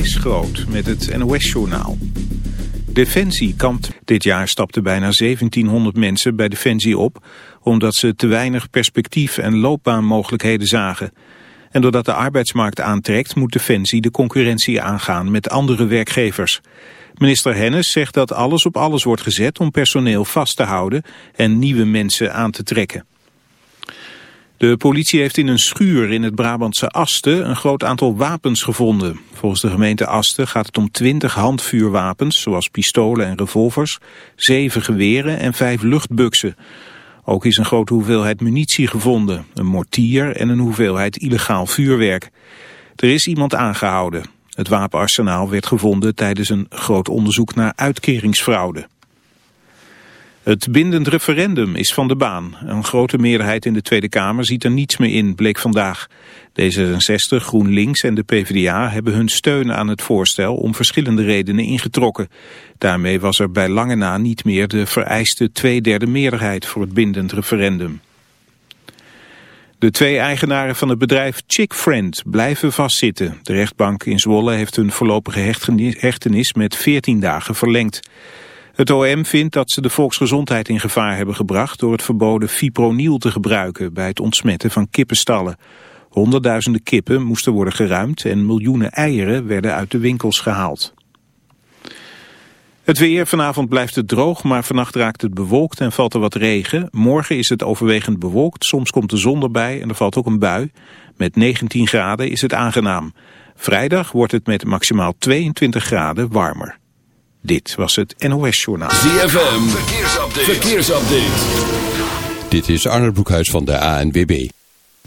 Kees Groot met het NOS-journaal. Defensie kampt. Dit jaar stapten bijna 1700 mensen bij Defensie op... omdat ze te weinig perspectief en loopbaanmogelijkheden zagen. En doordat de arbeidsmarkt aantrekt... moet Defensie de concurrentie aangaan met andere werkgevers. Minister Hennis zegt dat alles op alles wordt gezet om personeel vast te houden... en nieuwe mensen aan te trekken. De politie heeft in een schuur in het Brabantse Asten een groot aantal wapens gevonden. Volgens de gemeente Asten gaat het om 20 handvuurwapens, zoals pistolen en revolvers, zeven geweren en vijf luchtbuksen. Ook is een grote hoeveelheid munitie gevonden, een mortier en een hoeveelheid illegaal vuurwerk. Er is iemand aangehouden. Het wapenarsenaal werd gevonden tijdens een groot onderzoek naar uitkeringsfraude. Het bindend referendum is van de baan. Een grote meerderheid in de Tweede Kamer ziet er niets meer in, bleek vandaag. D66, GroenLinks en de PvdA hebben hun steun aan het voorstel om verschillende redenen ingetrokken. Daarmee was er bij lange na niet meer de vereiste tweederde meerderheid voor het bindend referendum. De twee eigenaren van het bedrijf Chickfriend blijven vastzitten. De rechtbank in Zwolle heeft hun voorlopige hechtenis met 14 dagen verlengd. Het OM vindt dat ze de volksgezondheid in gevaar hebben gebracht door het verboden fipronil te gebruiken bij het ontsmetten van kippenstallen. Honderdduizenden kippen moesten worden geruimd en miljoenen eieren werden uit de winkels gehaald. Het weer, vanavond blijft het droog, maar vannacht raakt het bewolkt en valt er wat regen. Morgen is het overwegend bewolkt, soms komt de zon erbij en er valt ook een bui. Met 19 graden is het aangenaam. Vrijdag wordt het met maximaal 22 graden warmer. Dit was het NOS Journaal. ZFM, verkeersupdate. verkeersupdate. Dit is Arnold Broekhuis van de ANWB.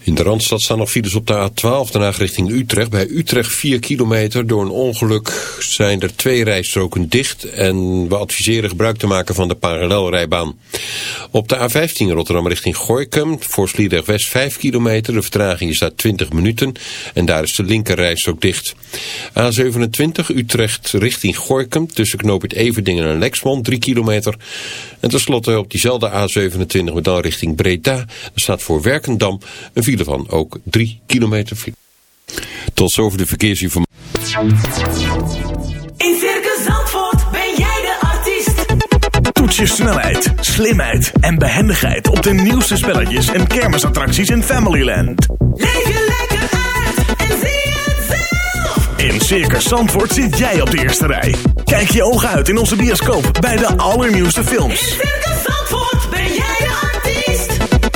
In de Randstad staan nog files op de A12, daarna richting Utrecht. Bij Utrecht 4 kilometer. Door een ongeluk zijn er twee rijstroken dicht. En we adviseren gebruik te maken van de parallelrijbaan. Op de A15 Rotterdam richting Gooikum. Voor Sliedrecht West 5 kilometer. De vertraging is daar 20 minuten. En daar is de linker dicht. A27 Utrecht richting Gooikum. Tussen knooppunt Everdingen en Lexmond 3 kilometer. En tenslotte op diezelfde A27 met dan richting Breda. Er staat voor Werkendam een file van ook 3 kilometer file. Tot zover de verkeersinformatie. In Circus Zandvoort ben jij de artiest. Toets je snelheid, slimheid en behendigheid op de nieuwste spelletjes en kermisattracties in Familyland. Leef je lekker uit en zie het zelf. In Circus Zandvoort zit jij op de eerste rij. Kijk je ogen uit in onze bioscoop bij de allernieuwste films. In Circus Zandvoort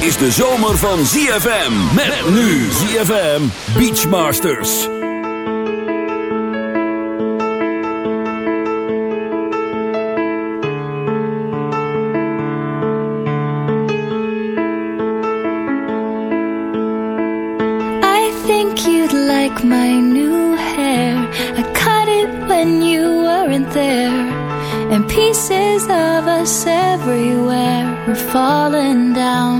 Is de zomer van ZFM. Met nu ZFM Beachmasters. I think you'd like my new hair. I cut it when you weren't there. And pieces of us everywhere are falling down.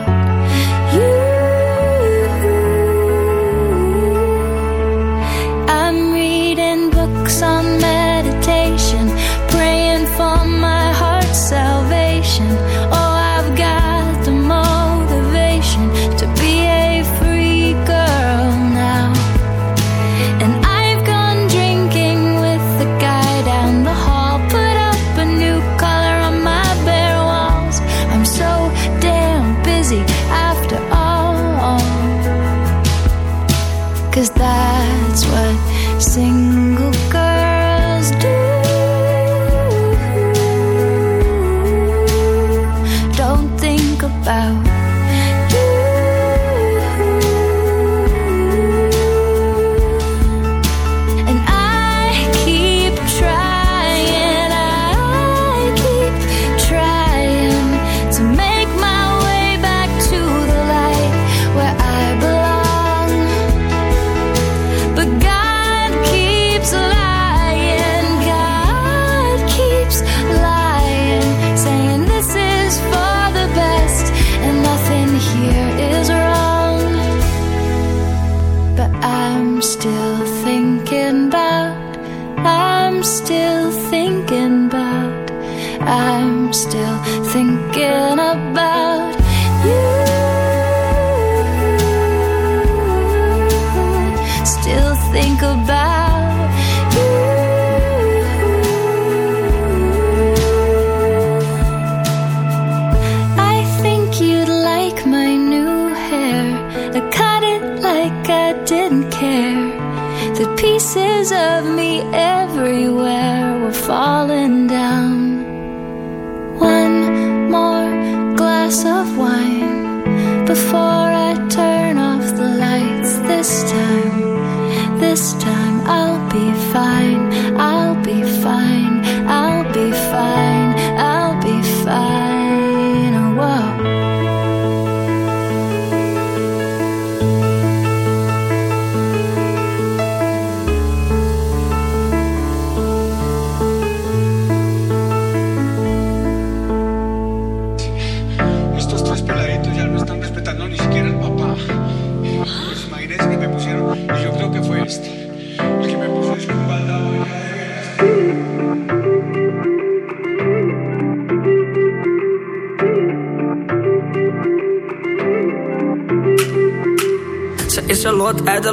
before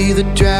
the dragon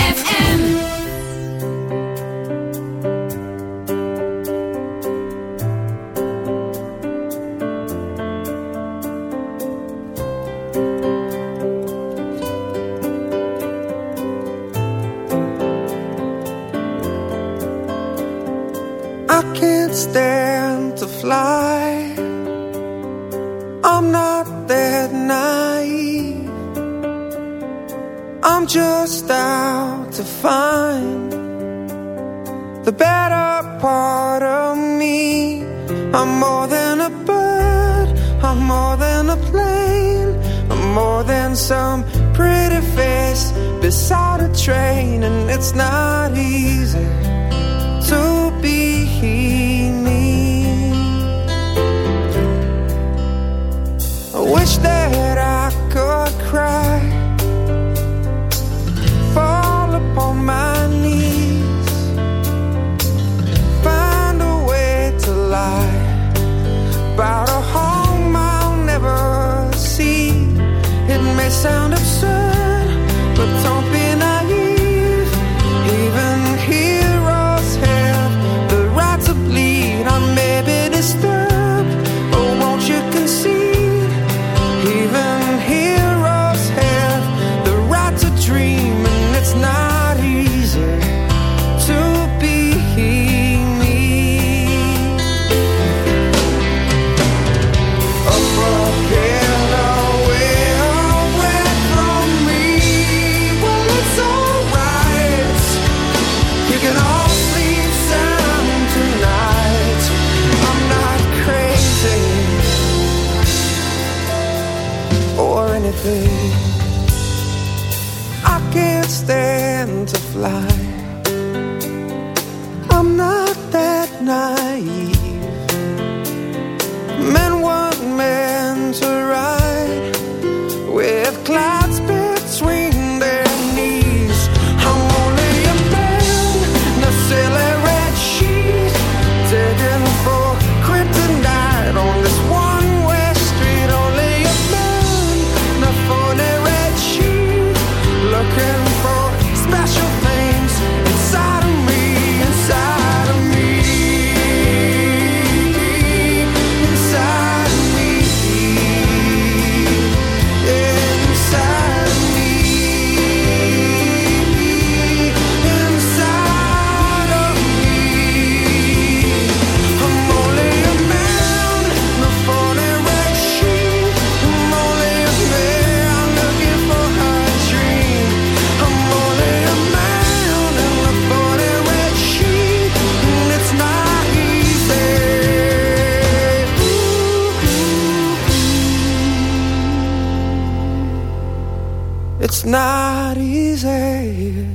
It's not easy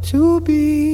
to be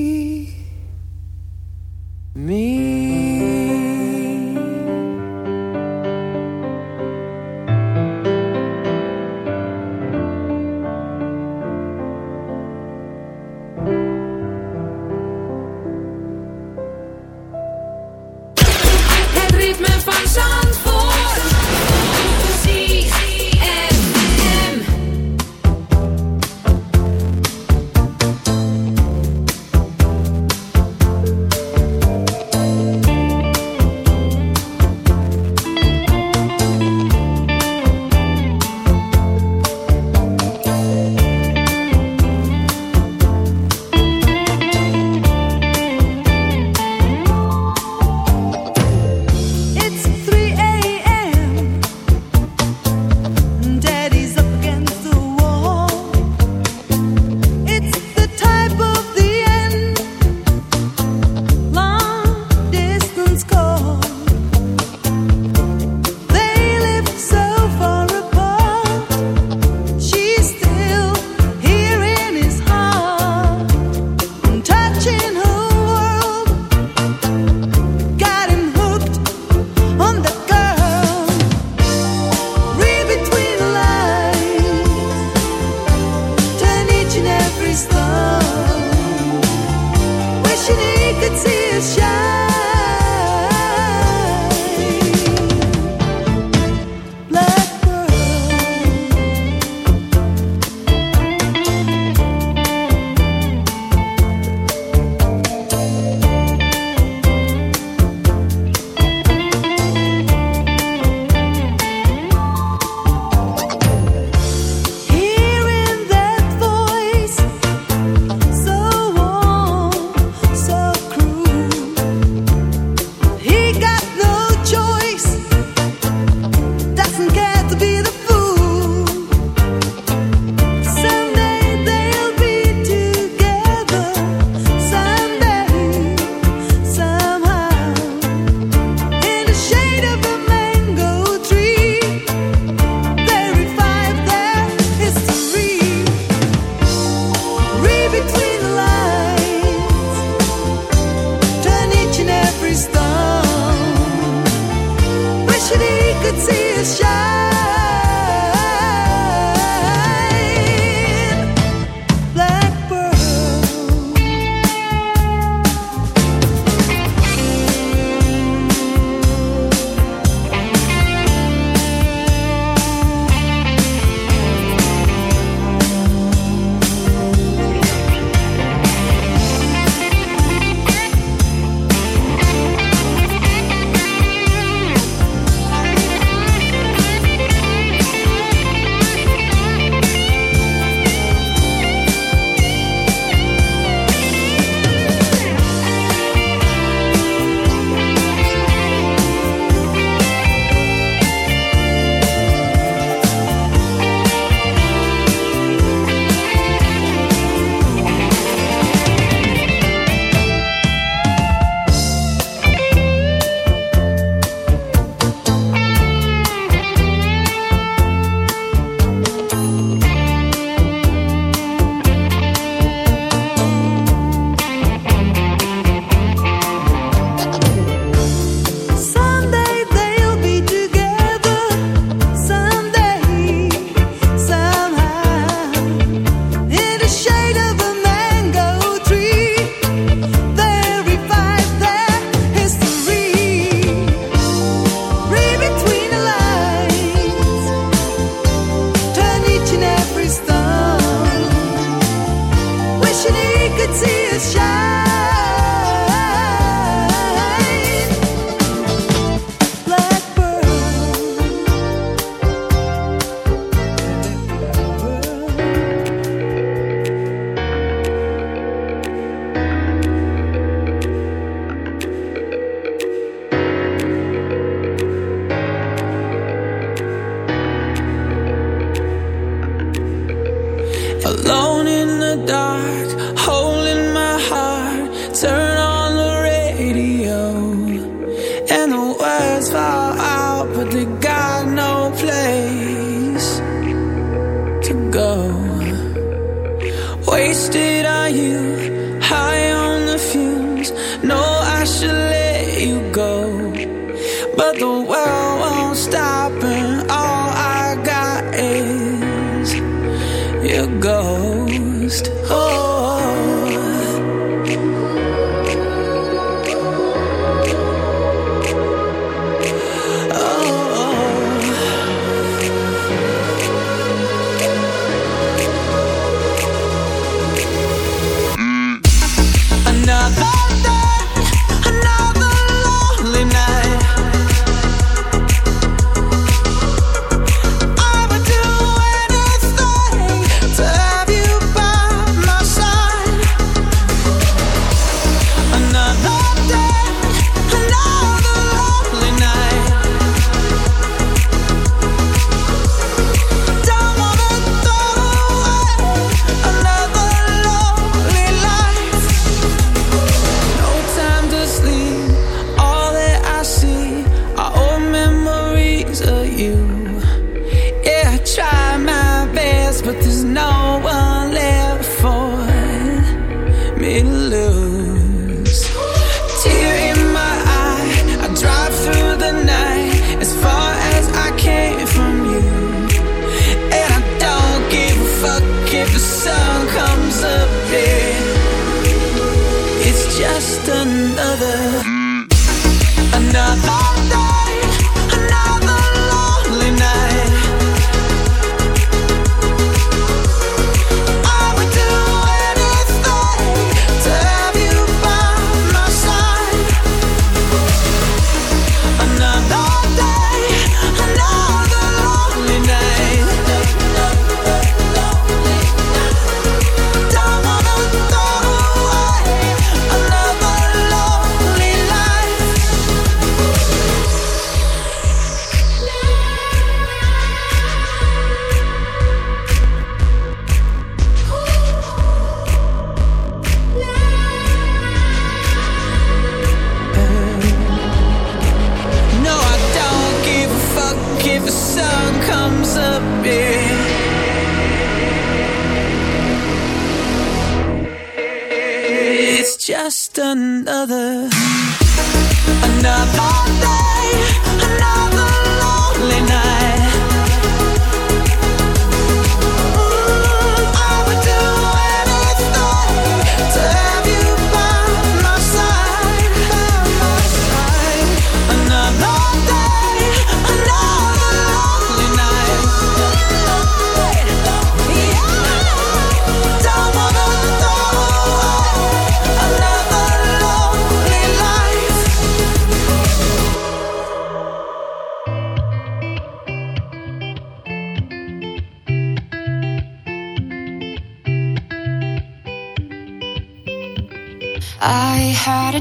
just another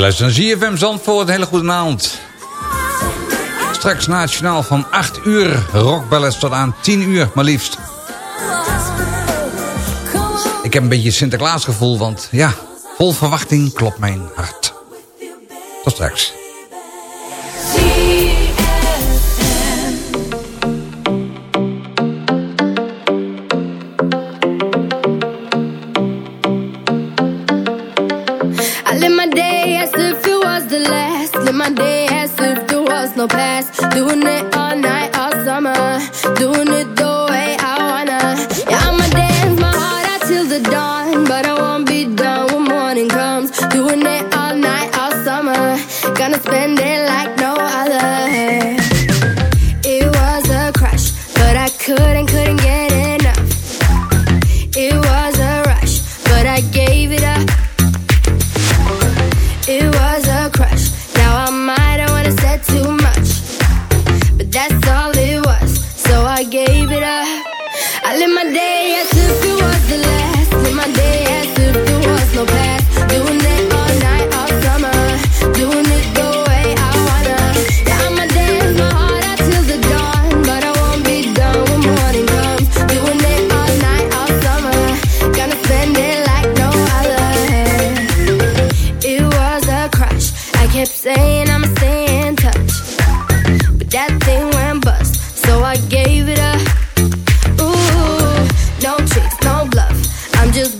luistert naar ZFM Zandvoort. Hele goede avond. Straks nationaal van 8 uur. Rockballets tot aan 10 uur, maar liefst. Ik heb een beetje Sinterklaasgevoel, want ja, vol verwachting klopt mijn hart. Tot straks. Just